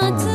not